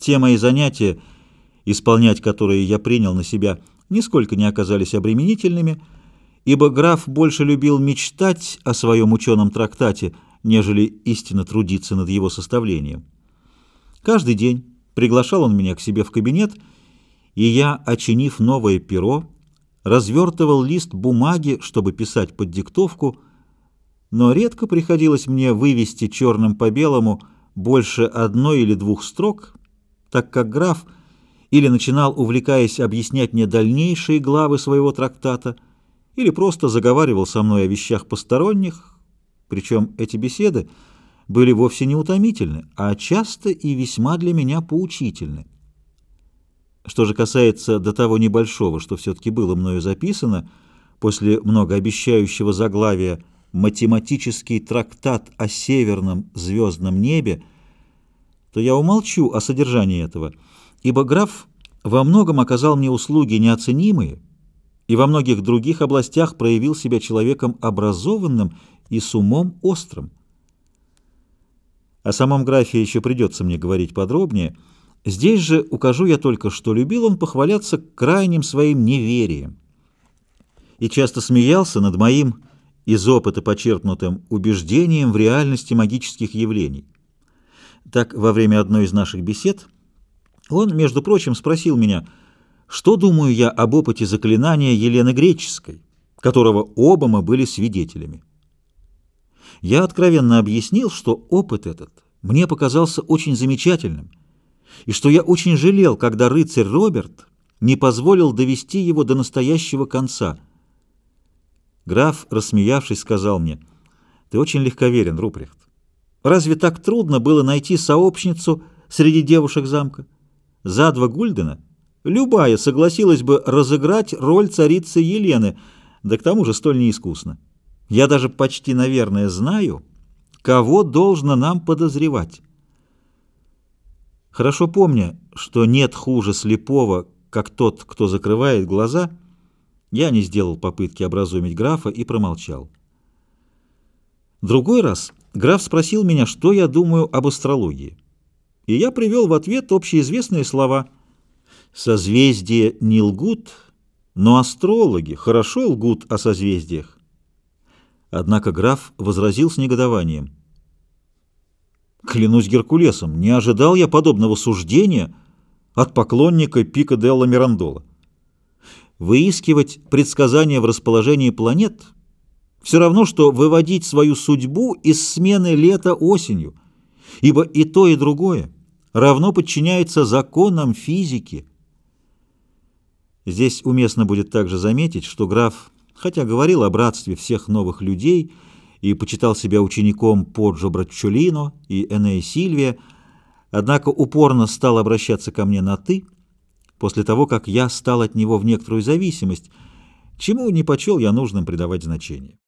Те мои занятия, исполнять которые я принял на себя, нисколько не оказались обременительными, ибо граф больше любил мечтать о своем ученом трактате, нежели истинно трудиться над его составлением. Каждый день приглашал он меня к себе в кабинет, и я, очинив новое перо, развертывал лист бумаги, чтобы писать под диктовку, но редко приходилось мне вывести черным по белому больше одной или двух строк, так как граф или начинал, увлекаясь, объяснять мне дальнейшие главы своего трактата, или просто заговаривал со мной о вещах посторонних, причем эти беседы были вовсе не утомительны, а часто и весьма для меня поучительны. Что же касается до того небольшого, что все-таки было мною записано, после многообещающего заглавия «Математический трактат о северном звездном небе», то я умолчу о содержании этого, ибо граф во многом оказал мне услуги неоценимые и во многих других областях проявил себя человеком образованным и с умом острым. О самом графе еще придется мне говорить подробнее. Здесь же укажу я только, что любил он похваляться крайним своим неверием и часто смеялся над моим из опыта почерпнутым убеждением в реальности магических явлений. Так, во время одной из наших бесед он, между прочим, спросил меня, что думаю я об опыте заклинания Елены Греческой, которого оба мы были свидетелями. Я откровенно объяснил, что опыт этот мне показался очень замечательным, и что я очень жалел, когда рыцарь Роберт не позволил довести его до настоящего конца. Граф, рассмеявшись, сказал мне, «Ты очень легковерен, Рупрехт. Разве так трудно было найти сообщницу среди девушек замка? За два гульдена любая согласилась бы разыграть роль царицы Елены, да к тому же столь неискусно. Я даже почти, наверное, знаю, кого должно нам подозревать. Хорошо помня, что нет хуже слепого, как тот, кто закрывает глаза, я не сделал попытки образумить графа и промолчал. Другой раз граф спросил меня, что я думаю об астрологии. И я привел в ответ общеизвестные слова «Созвездия не лгут, но астрологи хорошо лгут о созвездиях». Однако граф возразил с негодованием. «Клянусь Геркулесом, не ожидал я подобного суждения от поклонника Пика Делла Мирандола. Выискивать предсказания в расположении планет — все равно, что выводить свою судьбу из смены лета осенью, ибо и то, и другое равно подчиняется законам физики. Здесь уместно будет также заметить, что граф, хотя говорил о братстве всех новых людей и почитал себя учеником Поджо Браччолино и Энея Сильвия, однако упорно стал обращаться ко мне на «ты», после того, как я стал от него в некоторую зависимость, чему не почел я нужным придавать значение.